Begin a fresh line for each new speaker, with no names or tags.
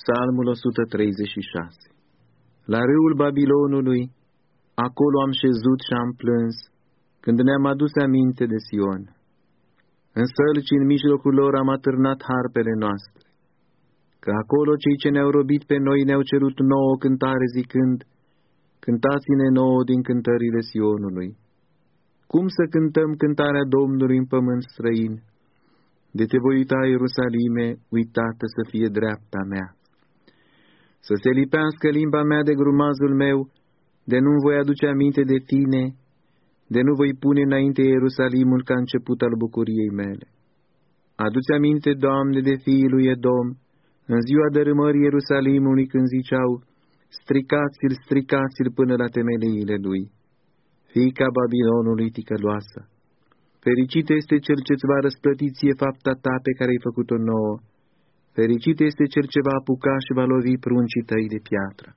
Psalmul 136 La râul Babilonului, acolo am șezut și am plâns, când ne-am adus aminte de Sion. În sălci în mijlocul lor am atârnat harpele noastre, că acolo cei ce ne-au robit pe noi ne-au cerut nouă cântare zicând, Cântați-ne nouă din cântările Sionului. Cum să cântăm cântarea Domnului în pământ străin? De te voi uita, Ierusalime, uitată să fie dreapta mea să se lipească limba mea de grumazul meu, de nu voi aduce aminte de tine, de nu voi pune înainte Ierusalimul ca început al bucuriei mele. Aduți aminte, Doamne, de fiii lui Edom, în ziua dărâmării Ierusalimului când ziceau, stricați-l, stricați-l până la temeliile lui, fiica Babilonului ticăloasă. Fericit este cel ce-ți va răsplăti ție fapta ta pe care ai făcut-o nouă, Fericit este cel ce va apuca și va lovi pruncii tăi de piatră.